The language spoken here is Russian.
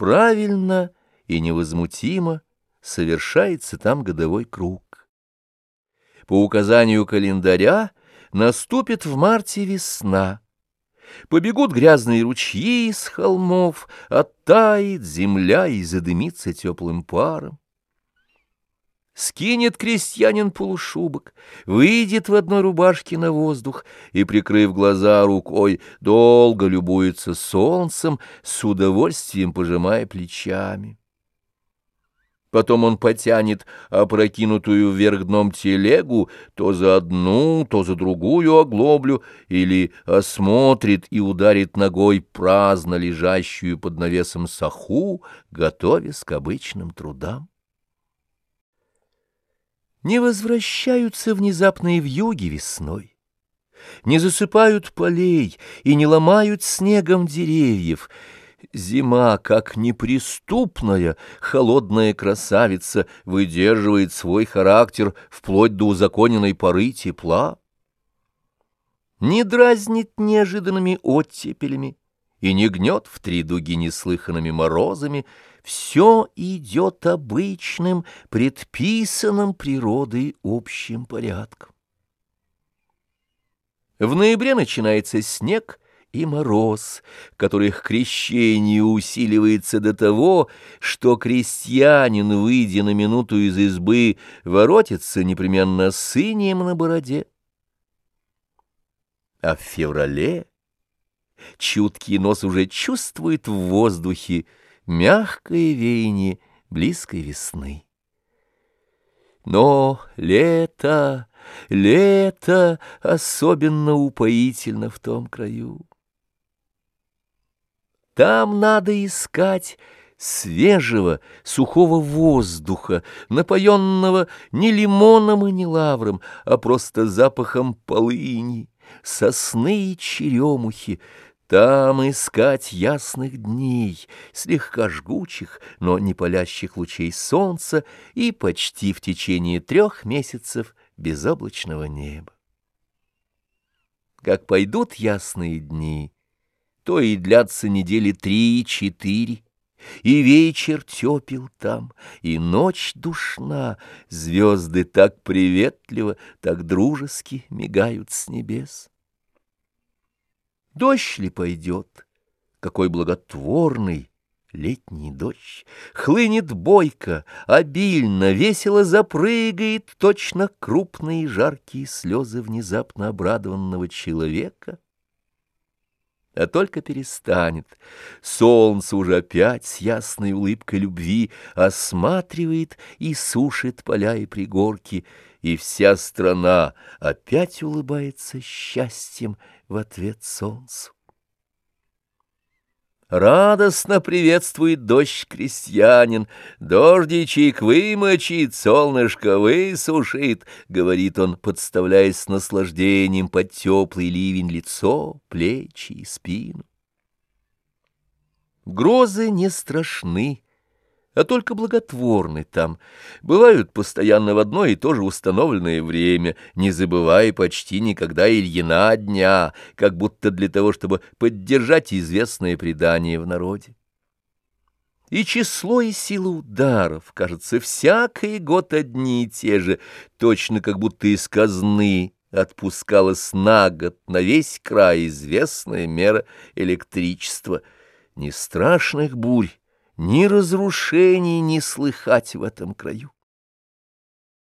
правильно и невозмутимо совершается там годовой круг. По указанию календаря наступит в марте весна. Побегут грязные ручьи из холмов, оттает земля и задымится теплым паром. Скинет крестьянин полушубок, выйдет в одной рубашке на воздух и, прикрыв глаза рукой, долго любуется солнцем, с удовольствием пожимая плечами. Потом он потянет опрокинутую вверх дном телегу то за одну, то за другую оглоблю, или осмотрит и ударит ногой праздно лежащую под навесом саху, готовясь к обычным трудам. Не возвращаются внезапные вьюги весной, не засыпают полей и не ломают снегом деревьев — Зима, как неприступная, холодная красавица, выдерживает свой характер вплоть до узаконенной поры тепла. Не дразнит неожиданными оттепелями и не гнет в три дуги неслыханными морозами, все идет обычным, предписанным природой общим порядком. В ноябре начинается снег — и мороз, который к крещению усиливается до того, что крестьянин, выйдя на минуту из избы, воротится непременно сынем на бороде. А в феврале чуткий нос уже чувствует в воздухе мягкое веяние близкой весны. Но лето, лето особенно упоительно в том краю. Там надо искать свежего, сухого воздуха, напоенного не лимоном и не лавром, а просто запахом полыни, сосны и черемухи, там искать ясных дней, слегка жгучих, но не палящих лучей солнца и почти в течение трех месяцев безоблачного неба. Как пойдут ясные дни — то и длятся недели три-четыре, и вечер тепел там, и ночь душна, звезды так приветливо, так дружески мигают с небес. Дождь ли пойдет, какой благотворный летний дождь, хлынет бойко, обильно, весело запрыгает точно крупные жаркие слезы внезапно обрадованного человека — а только перестанет. Солнце уже опять с ясной улыбкой любви осматривает и сушит поля и пригорки, и вся страна опять улыбается счастьем в ответ солнцу. Радостно приветствует дождь крестьянин, Дождичек вымочит, солнышко высушит, Говорит он, подставляясь с наслаждением Под теплый ливень лицо, плечи и спину. Грозы не страшны, а только благотворны там. Бывают постоянно в одно и то же установленное время, не забывая почти никогда Ильина дня, как будто для того, чтобы поддержать известное предание в народе. И число и сила ударов, кажется, всякий год одни и те же, точно как будто из казны отпускалась на год на весь край известная мера электричества. Ни страшных бурь, ни разрушений не слыхать в этом краю.